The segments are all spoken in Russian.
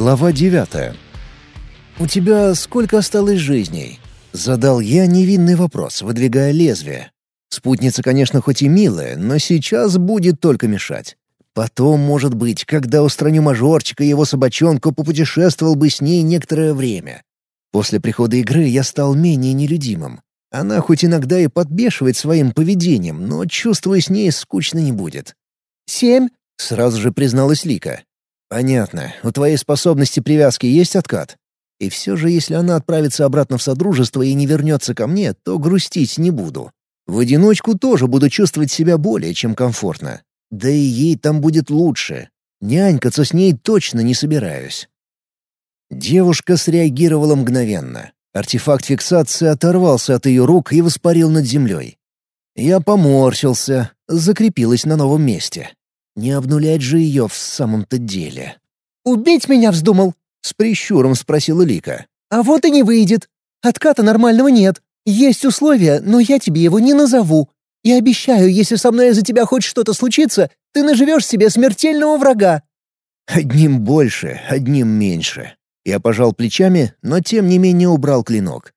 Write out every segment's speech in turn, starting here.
Глава девятая. «У тебя сколько осталось жизней?» — задал я невинный вопрос, выдвигая лезвие. Спутница, конечно, хоть и милая, но сейчас будет только мешать. Потом, может быть, когда устраню мажорчика и его собачонку, попутешествовал бы с ней некоторое время. После прихода игры я стал менее нелюдимым. Она хоть иногда и подбешивает своим поведением, но, чувствую, с ней скучно не будет. «Семь?» — сразу же призналась Лика. «Понятно. У твоей способности привязки есть откат? И все же, если она отправится обратно в Содружество и не вернется ко мне, то грустить не буду. В одиночку тоже буду чувствовать себя более чем комфортно. Да и ей там будет лучше. Нянькаться с ней точно не собираюсь». Девушка среагировала мгновенно. Артефакт фиксации оторвался от ее рук и воспарил над землей. Я поморщился, закрепилась на новом месте. Не обнулять же ее в самом-то деле. «Убить меня вздумал?» — с прищуром спросила Лика. «А вот и не выйдет. Отката нормального нет. Есть условия, но я тебе его не назову. И обещаю, если со мной из-за тебя хоть что-то случится, ты наживешь себе смертельного врага». «Одним больше, одним меньше». Я пожал плечами, но тем не менее убрал клинок.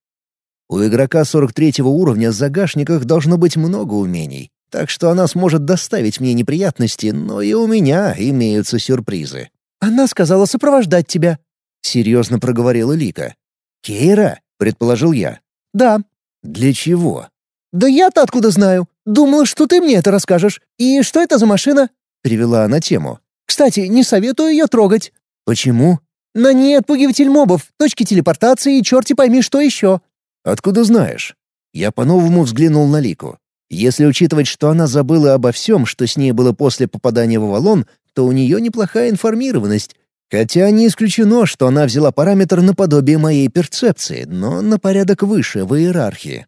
У игрока 43 уровня в загашниках должно быть много умений, так что она сможет доставить мне неприятности, но и у меня имеются сюрпризы. «Она сказала сопровождать тебя», — серьезно проговорила Лика. «Кейра?» — предположил я. «Да». «Для чего?» «Да я-то откуда знаю? Думала, что ты мне это расскажешь. И что это за машина?» — перевела она тему. «Кстати, не советую ее трогать». «Почему?» «На ней отпугиватель мобов, точки телепортации и черти пойми что еще». «Откуда знаешь?» Я по-новому взглянул на Лику. Если учитывать, что она забыла обо всем, что с ней было после попадания в Авалон, то у нее неплохая информированность. Хотя не исключено, что она взяла параметр наподобие моей перцепции, но на порядок выше в иерархии.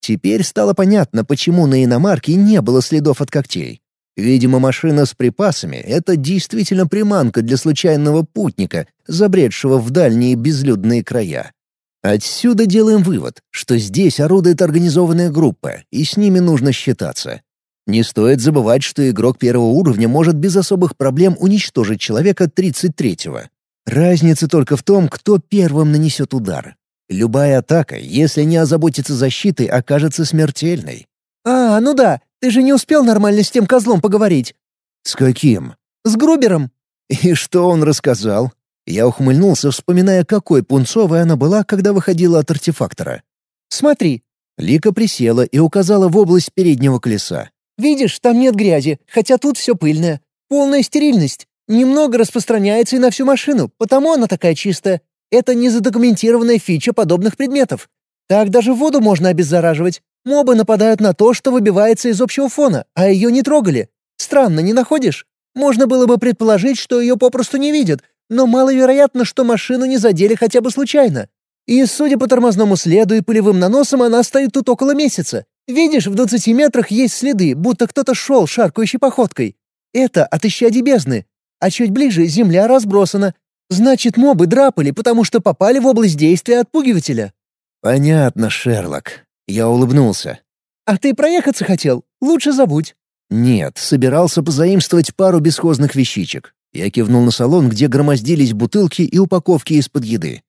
Теперь стало понятно, почему на иномарке не было следов от когтей. Видимо, машина с припасами — это действительно приманка для случайного путника, забредшего в дальние безлюдные края. Отсюда делаем вывод, что здесь орудует организованная группа, и с ними нужно считаться. Не стоит забывать, что игрок первого уровня может без особых проблем уничтожить человека 33-го. Разница только в том, кто первым нанесет удар. Любая атака, если не озаботиться защитой, окажется смертельной. «А, ну да, ты же не успел нормально с тем козлом поговорить». «С каким?» «С Грубером». «И что он рассказал?» Я ухмыльнулся, вспоминая, какой пунцовой она была, когда выходила от артефактора. «Смотри». Лика присела и указала в область переднего колеса. «Видишь, там нет грязи, хотя тут все пыльное. Полная стерильность. Немного распространяется и на всю машину, потому она такая чистая. Это незадокументированная фича подобных предметов. Так даже воду можно обеззараживать. Мобы нападают на то, что выбивается из общего фона, а ее не трогали. Странно, не находишь? Можно было бы предположить, что ее попросту не видят, но маловероятно, что машину не задели хотя бы случайно. И, судя по тормозному следу и пылевым наносам, она стоит тут около месяца. Видишь, в двадцати метрах есть следы, будто кто-то шел шаркающей походкой. Это от исчадий бездны. А чуть ближе земля разбросана. Значит, мобы драпали, потому что попали в область действия отпугивателя. «Понятно, Шерлок». Я улыбнулся. «А ты проехаться хотел? Лучше забудь». «Нет, собирался позаимствовать пару бесхозных вещичек. Я кивнул на салон, где громоздились бутылки и упаковки из-под еды.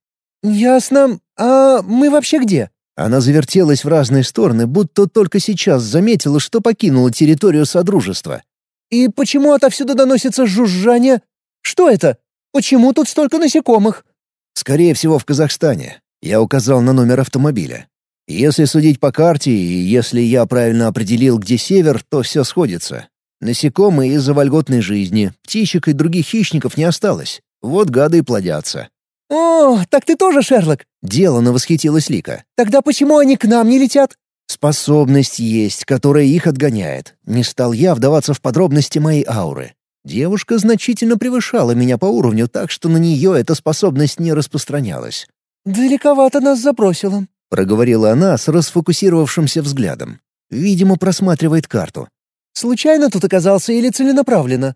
«Ясно. А мы вообще где?» Она завертелась в разные стороны, будто только сейчас заметила, что покинула территорию Содружества. «И почему отовсюду доносится жужжание? Что это? Почему тут столько насекомых?» «Скорее всего, в Казахстане». Я указал на номер автомобиля. Если судить по карте, и если я правильно определил, где север, то все сходится. Насекомые из-за вольготной жизни, птичек и других хищников не осталось. Вот гады и плодятся. «О, так ты тоже Шерлок?» — делано восхитилась Лика. «Тогда почему они к нам не летят?» «Способность есть, которая их отгоняет. Не стал я вдаваться в подробности моей ауры. Девушка значительно превышала меня по уровню, так что на нее эта способность не распространялась. «Далековато нас забросила», — проговорила она с расфокусировавшимся взглядом. Видимо, просматривает карту. Случайно тут оказался или целенаправленно?»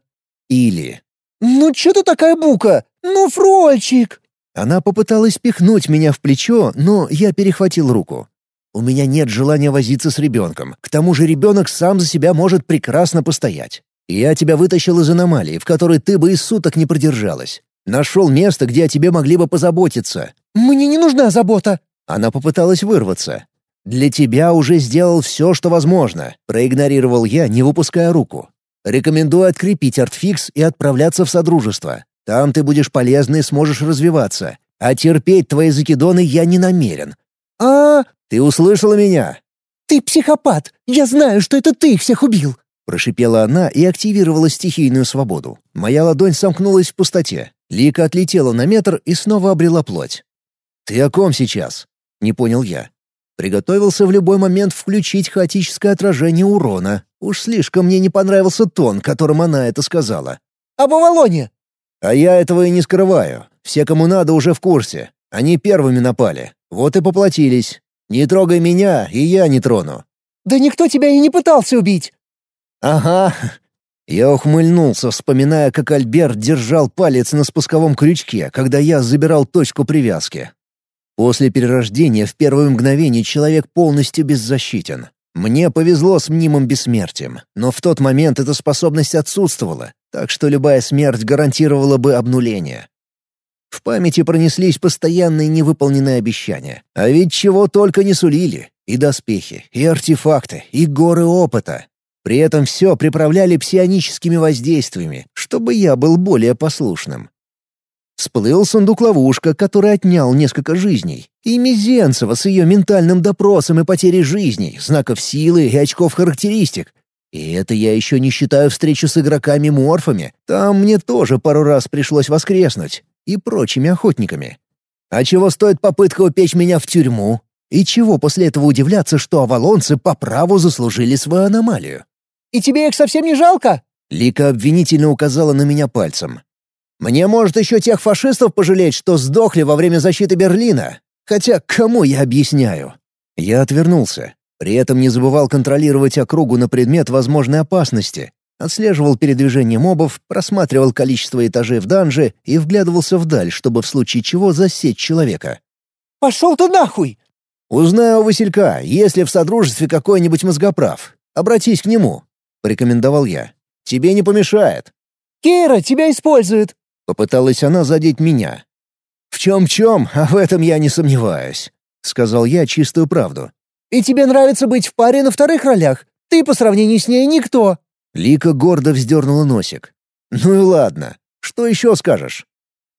«Или...» «Ну чё ты такая бука? Ну, фрольчик!» Она попыталась пихнуть меня в плечо, но я перехватил руку. У меня нет желания возиться с ребенком. К тому же ребенок сам за себя может прекрасно постоять. Я тебя вытащил из аномалии, в которой ты бы и суток не продержалась. Нашел место, где о тебе могли бы позаботиться». «Мне не нужна забота». Она попыталась вырваться. «Для тебя уже сделал все, что возможно», — проигнорировал я, не выпуская руку. «Рекомендую открепить артфикс и отправляться в Содружество. Там ты будешь полезный и сможешь развиваться. А терпеть твои закидоны я не намерен». «А...» «Ты услышала меня?» «Ты психопат! Я знаю, что это ты их всех убил!» Прошипела она и активировала стихийную свободу. Моя ладонь сомкнулась в пустоте. Лика отлетела на метр и снова обрела плоть. «Ты о ком сейчас?» — не понял я. Приготовился в любой момент включить хаотическое отражение урона. Уж слишком мне не понравился тон, которым она это сказала. «Об Авалоне!» «А я этого и не скрываю. Все, кому надо, уже в курсе. Они первыми напали. Вот и поплатились. Не трогай меня, и я не трону». «Да никто тебя и не пытался убить!» «Ага». Я ухмыльнулся, вспоминая, как Альберт держал палец на спусковом крючке, когда я забирал точку привязки. После перерождения в первое мгновение человек полностью беззащитен. Мне повезло с мнимым бессмертием, но в тот момент эта способность отсутствовала, так что любая смерть гарантировала бы обнуление. В памяти пронеслись постоянные невыполненные обещания. А ведь чего только не сулили. И доспехи, и артефакты, и горы опыта. При этом все приправляли псионическими воздействиями, чтобы я был более послушным. Всплыл сундук-ловушка, который отнял несколько жизней. И Мизенцева с ее ментальным допросом и потерей жизней, знаков силы и очков характеристик. И это я еще не считаю встречу с игроками-морфами. Там мне тоже пару раз пришлось воскреснуть. И прочими охотниками. А чего стоит попытка упечь меня в тюрьму? И чего после этого удивляться, что авалонцы по праву заслужили свою аномалию? «И тебе их совсем не жалко?» Лика обвинительно указала на меня пальцем. Мне, может, еще тех фашистов пожалеть, что сдохли во время защиты Берлина. Хотя кому я объясняю? Я отвернулся. При этом не забывал контролировать округу на предмет возможной опасности. Отслеживал передвижение мобов, просматривал количество этажей в данже и вглядывался вдаль, чтобы в случае чего засечь человека. «Пошел ты нахуй!» «Узнаю у Василька, есть ли в Содружестве какой-нибудь мозгоправ. Обратись к нему», — порекомендовал я. «Тебе не помешает». «Кейра тебя использует!» Попыталась она задеть меня. «В чем-чем, а в этом я не сомневаюсь», — сказал я чистую правду. «И тебе нравится быть в паре на вторых ролях? Ты по сравнению с ней никто». Лика гордо вздернула носик. «Ну и ладно. Что еще скажешь?»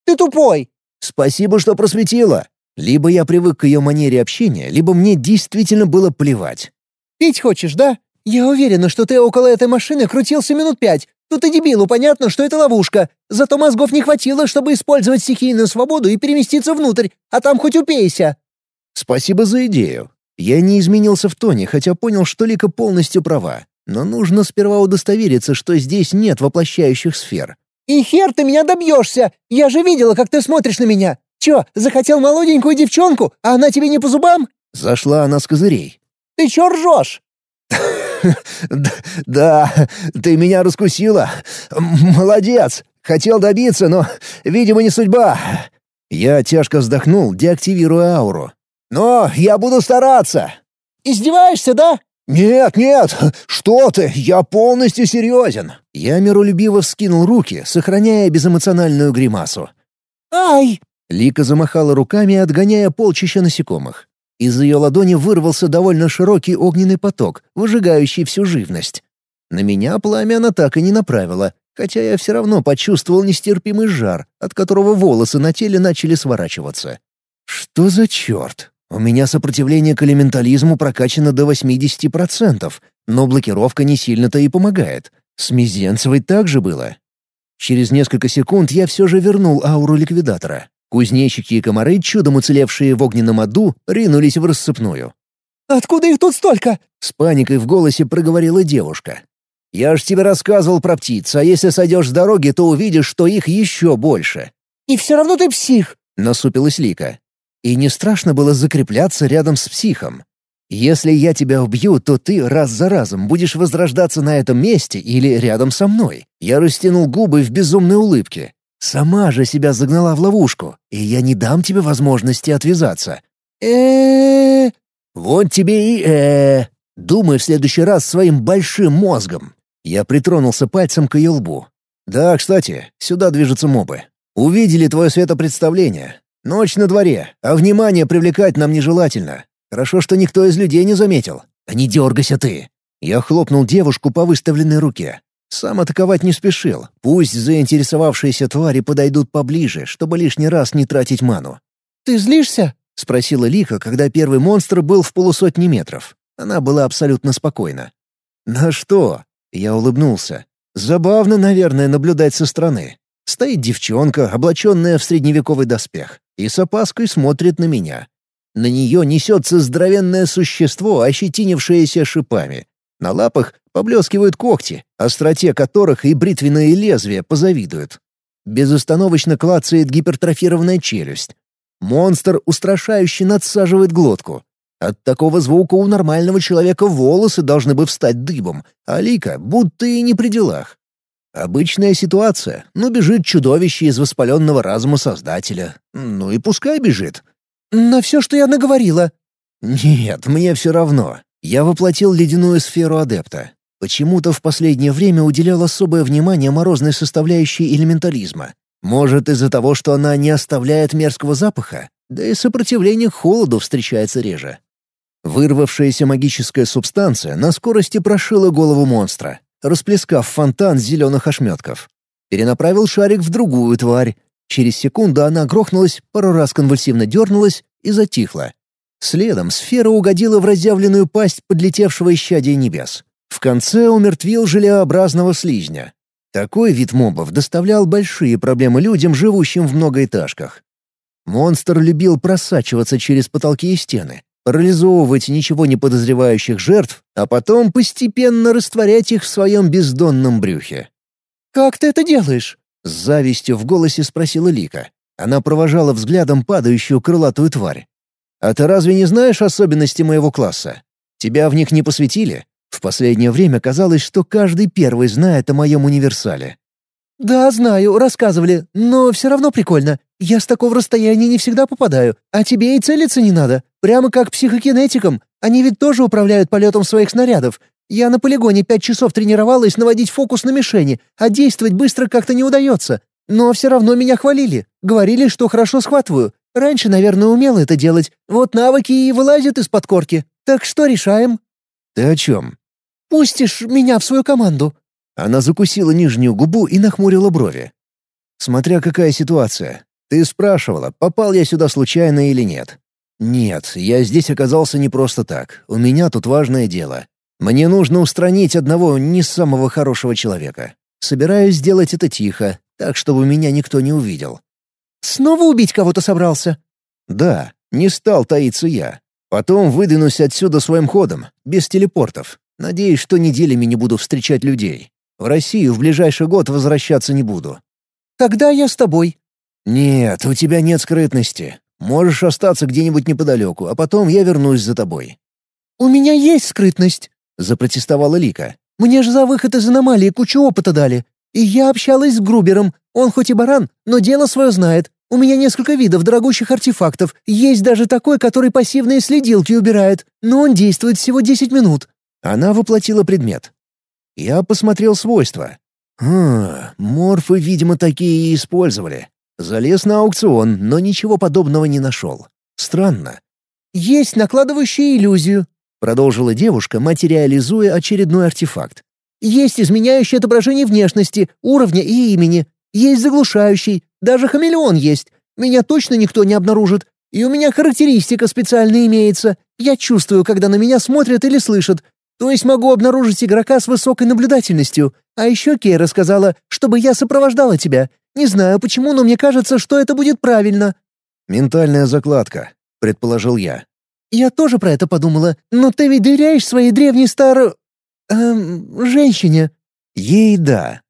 «Ты тупой!» «Спасибо, что просветила. Либо я привык к ее манере общения, либо мне действительно было плевать». «Пить хочешь, да? Я уверена, что ты около этой машины крутился минут пять, Тут и дебилу понятно, что это ловушка. Зато мозгов не хватило, чтобы использовать стихийную свободу и переместиться внутрь, а там хоть упейся». «Спасибо за идею. Я не изменился в тоне, хотя понял, что Лика полностью права. Но нужно сперва удостовериться, что здесь нет воплощающих сфер». «И хер ты меня добьешься! Я же видела, как ты смотришь на меня! Чё, захотел молоденькую девчонку, а она тебе не по зубам?» Зашла она с козырей. «Ты чё ржёшь?» «Да, ты меня раскусила. Молодец. Хотел добиться, но, видимо, не судьба». Я тяжко вздохнул, деактивируя ауру. «Но я буду стараться». «Издеваешься, да?» «Нет, нет, что ты, я полностью серьезен». Я миролюбиво вскинул руки, сохраняя безэмоциональную гримасу. «Ай!» Лика замахала руками, отгоняя полчища насекомых. Из ее ладони вырвался довольно широкий огненный поток, выжигающий всю живность. На меня пламя она так и не направила, хотя я все равно почувствовал нестерпимый жар, от которого волосы на теле начали сворачиваться. Что за черт? У меня сопротивление к элементализму прокачано до 80%, но блокировка не сильно-то и помогает. С Мизенцевой так же было. Через несколько секунд я все же вернул ауру ликвидатора. Кузнечики и комары, чудом уцелевшие в огненном аду, ринулись в рассыпную. «Откуда их тут столько?» — с паникой в голосе проговорила девушка. «Я ж тебе рассказывал про птиц, а если сойдешь с дороги, то увидишь, что их еще больше». «И все равно ты псих!» — насупилась Лика. И не страшно было закрепляться рядом с психом. Если я тебя убью, то ты раз за разом будешь возрождаться на этом месте или рядом со мной. Я растянул губы в безумной улыбке. Сама же себя загнала в ловушку, и я не дам тебе возможности отвязаться. э Вот тебе и э Думай в следующий раз своим большим мозгом. Я притронулся пальцем к ее лбу. Да, кстати, сюда движутся мобы. Увидели твое светопредставление. Ночь на дворе, а внимание привлекать нам нежелательно. Хорошо, что никто из людей не заметил. А не дергайся ты. Я хлопнул девушку по выставленной руке. Сам атаковать не спешил. Пусть заинтересовавшиеся твари подойдут поближе, чтобы лишний раз не тратить ману. «Ты злишься?» — спросила Лика, когда первый монстр был в полусотни метров. Она была абсолютно спокойна. «На что?» — я улыбнулся. «Забавно, наверное, наблюдать со стороны. Стоит девчонка, облаченная в средневековый доспех, и с опаской смотрит на меня. На нее несется здоровенное существо, ощетинившееся шипами. На лапах поблескивают когти, остроте которых и бритвенные лезвия позавидуют. Безостановочно клацает гипертрофированная челюсть. Монстр устрашающе надсаживает глотку. От такого звука у нормального человека волосы должны бы встать дыбом, а Лика будто и не при делах. Обычная ситуация, но бежит чудовище из воспаленного разума Создателя. Ну и пускай бежит. «На все, что я наговорила». «Нет, мне все равно. Я воплотил ледяную сферу адепта. Почему-то в последнее время уделял особое внимание морозной составляющей элементализма. Может, из-за того, что она не оставляет мерзкого запаха? Да и сопротивление к холоду встречается реже. Вырвавшаяся магическая субстанция на скорости прошила голову монстра, расплескав фонтан зеленых ошметков. Перенаправил шарик в другую тварь. Через секунду она грохнулась, пару раз конвульсивно дернулась и затихла. Следом сфера угодила в разъявленную пасть подлетевшего исчадия небес. В конце умертвил желеобразного слизня. Такой вид мобов доставлял большие проблемы людям, живущим в многоэтажках. Монстр любил просачиваться через потолки и стены, парализовывать ничего не подозревающих жертв, а потом постепенно растворять их в своем бездонном брюхе. «Как ты это делаешь?» — с завистью в голосе спросила Лика. Она провожала взглядом падающую крылатую тварь. «А ты разве не знаешь особенности моего класса? Тебя в них не посвятили? В последнее время казалось, что каждый первый знает о моем универсале. «Да, знаю, рассказывали, но все равно прикольно. Я с такого расстояния не всегда попадаю, а тебе и целиться не надо. Прямо как психокинетикам. Они ведь тоже управляют полетом своих снарядов. Я на полигоне пять часов тренировалась наводить фокус на мишени, а действовать быстро как-то не удается. Но все равно меня хвалили. Говорили, что хорошо схватываю. Раньше, наверное, умела это делать. Вот навыки и вылазят из-под корки. Так что решаем?» «Ты о чем?» «Пустишь меня в свою команду?» Она закусила нижнюю губу и нахмурила брови. «Смотря какая ситуация. Ты спрашивала, попал я сюда случайно или нет. Нет, я здесь оказался не просто так. У меня тут важное дело. Мне нужно устранить одного не самого хорошего человека. Собираюсь сделать это тихо, так, чтобы меня никто не увидел». «Снова убить кого-то собрался?» «Да, не стал таиться я. Потом выдвинусь отсюда своим ходом, без телепортов. Надеюсь, что неделями не буду встречать людей. В Россию в ближайший год возвращаться не буду. Тогда я с тобой. Нет, у тебя нет скрытности. Можешь остаться где-нибудь неподалеку, а потом я вернусь за тобой. У меня есть скрытность, запротестовала Лика. Мне же за выход из аномалии кучу опыта дали. И я общалась с Грубером. Он хоть и баран, но дело свое знает. У меня несколько видов дорогущих артефактов. Есть даже такой, который пассивные следилки убирает. Но он действует всего 10 минут. Она воплотила предмет. Я посмотрел свойства. Хм, морфы, видимо, такие и использовали. Залез на аукцион, но ничего подобного не нашел. Странно. «Есть накладывающие иллюзию», — продолжила девушка, материализуя очередной артефакт. «Есть изменяющий отображение внешности, уровня и имени. Есть заглушающий. Даже хамелеон есть. Меня точно никто не обнаружит. И у меня характеристика специальная имеется. Я чувствую, когда на меня смотрят или слышат. То есть могу обнаружить игрока с высокой наблюдательностью. А еще Кейра сказала, чтобы я сопровождала тебя. Не знаю почему, но мне кажется, что это будет правильно». «Ментальная закладка», — предположил я. «Я тоже про это подумала. Но ты ведь доверяешь своей древней старой... Эм, женщине?» «Ей да».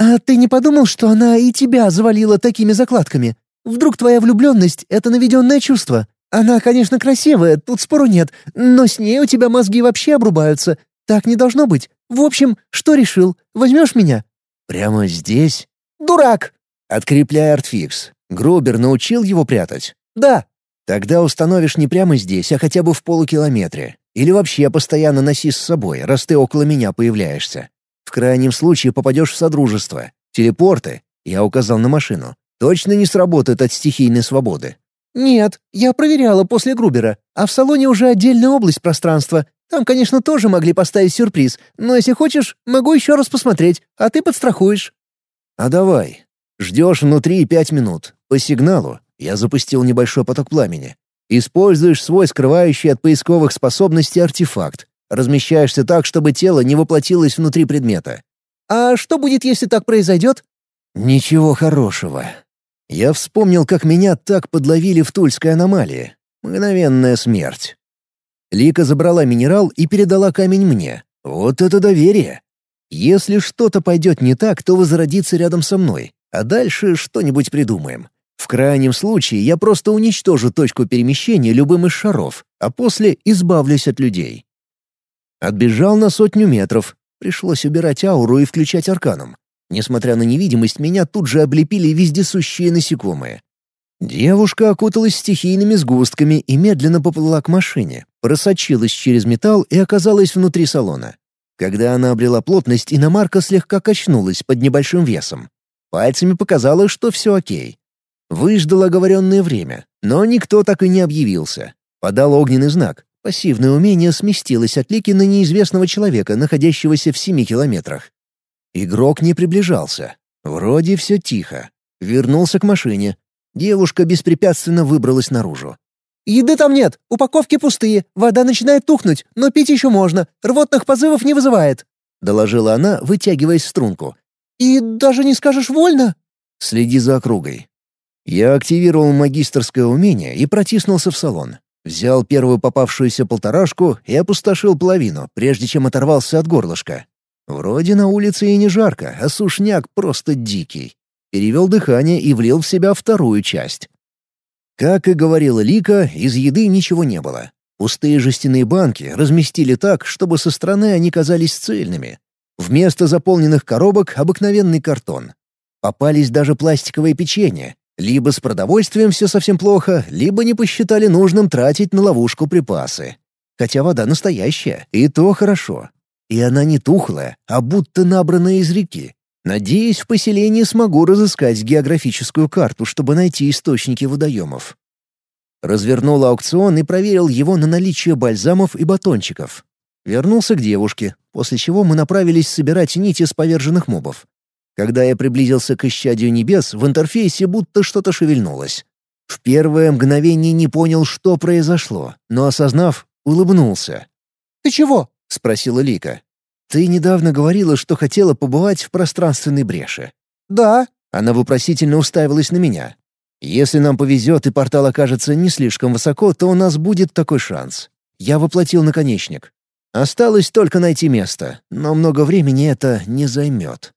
«А ты не подумал, что она и тебя завалила такими закладками? Вдруг твоя влюбленность — это наведенное чувство? Она, конечно, красивая, тут спору нет, но с ней у тебя мозги вообще обрубаются. Так не должно быть. В общем, что решил? Возьмешь меня?» «Прямо здесь?» «Дурак!» «Открепляй артфикс. Грубер научил его прятать?» «Да». «Тогда установишь не прямо здесь, а хотя бы в полукилометре. Или вообще постоянно носи с собой, раз ты около меня появляешься. В крайнем случае попадешь в Содружество. Телепорты, я указал на машину, Точно не сработает от стихийной свободы. «Нет, я проверяла после Грубера, а в салоне уже отдельная область пространства. Там, конечно, тоже могли поставить сюрприз, но если хочешь, могу еще раз посмотреть, а ты подстрахуешь». «А давай. Ждешь внутри пять минут. По сигналу я запустил небольшой поток пламени. Используешь свой скрывающий от поисковых способностей артефакт. Размещаешься так, чтобы тело не воплотилось внутри предмета. «А что будет, если так произойдет?» «Ничего хорошего. Я вспомнил, как меня так подловили в Тульской аномалии. Мгновенная смерть. Лика забрала минерал и передала камень мне. Вот это доверие! Если что-то пойдет не так, то возродится рядом со мной, а дальше что-нибудь придумаем. В крайнем случае я просто уничтожу точку перемещения любым из шаров, а после избавлюсь от людей. Отбежал на сотню метров. Пришлось убирать ауру и включать арканом. Несмотря на невидимость, меня тут же облепили вездесущие насекомые. Девушка окуталась стихийными сгустками и медленно поплыла к машине, просочилась через металл и оказалась внутри салона. Когда она обрела плотность, иномарка слегка качнулась под небольшим весом. Пальцами показала, что все окей. Выждала оговоренное время, но никто так и не объявился. Подал огненный знак. Пассивное умение сместилось от Лики на неизвестного человека, находящегося в семи километрах. Игрок не приближался. Вроде все тихо. Вернулся к машине. Девушка беспрепятственно выбралась наружу. «Еды там нет, упаковки пустые, вода начинает тухнуть, но пить еще можно, рвотных позывов не вызывает», — доложила она, вытягиваясь в струнку. «И даже не скажешь вольно?» «Следи за округой». Я активировал магистрское умение и протиснулся в салон. Взял первую попавшуюся полторашку и опустошил половину, прежде чем оторвался от горлышка. Вроде на улице и не жарко, а сушняк просто дикий. Перевел дыхание и влил в себя вторую часть. Как и говорила Лика, из еды ничего не было. Пустые жестяные банки разместили так, чтобы со стороны они казались цельными. Вместо заполненных коробок — обыкновенный картон. Попались даже пластиковые печенья. Либо с продовольствием все совсем плохо, либо не посчитали нужным тратить на ловушку припасы. Хотя вода настоящая, и то хорошо. И она не тухлая, а будто набранная из реки. Надеюсь, в поселении смогу разыскать географическую карту, чтобы найти источники водоемов. Развернул аукцион и проверил его на наличие бальзамов и батончиков. Вернулся к девушке, после чего мы направились собирать нити с поверженных мобов. Когда я приблизился к исчадию небес, в интерфейсе будто что-то шевельнулось. В первое мгновение не понял, что произошло, но, осознав, улыбнулся. «Ты чего?» — спросила Лика. «Ты недавно говорила, что хотела побывать в пространственной бреше». «Да». Она вопросительно уставилась на меня. «Если нам повезет и портал окажется не слишком высоко, то у нас будет такой шанс. Я воплотил наконечник. Осталось только найти место, но много времени это не займет».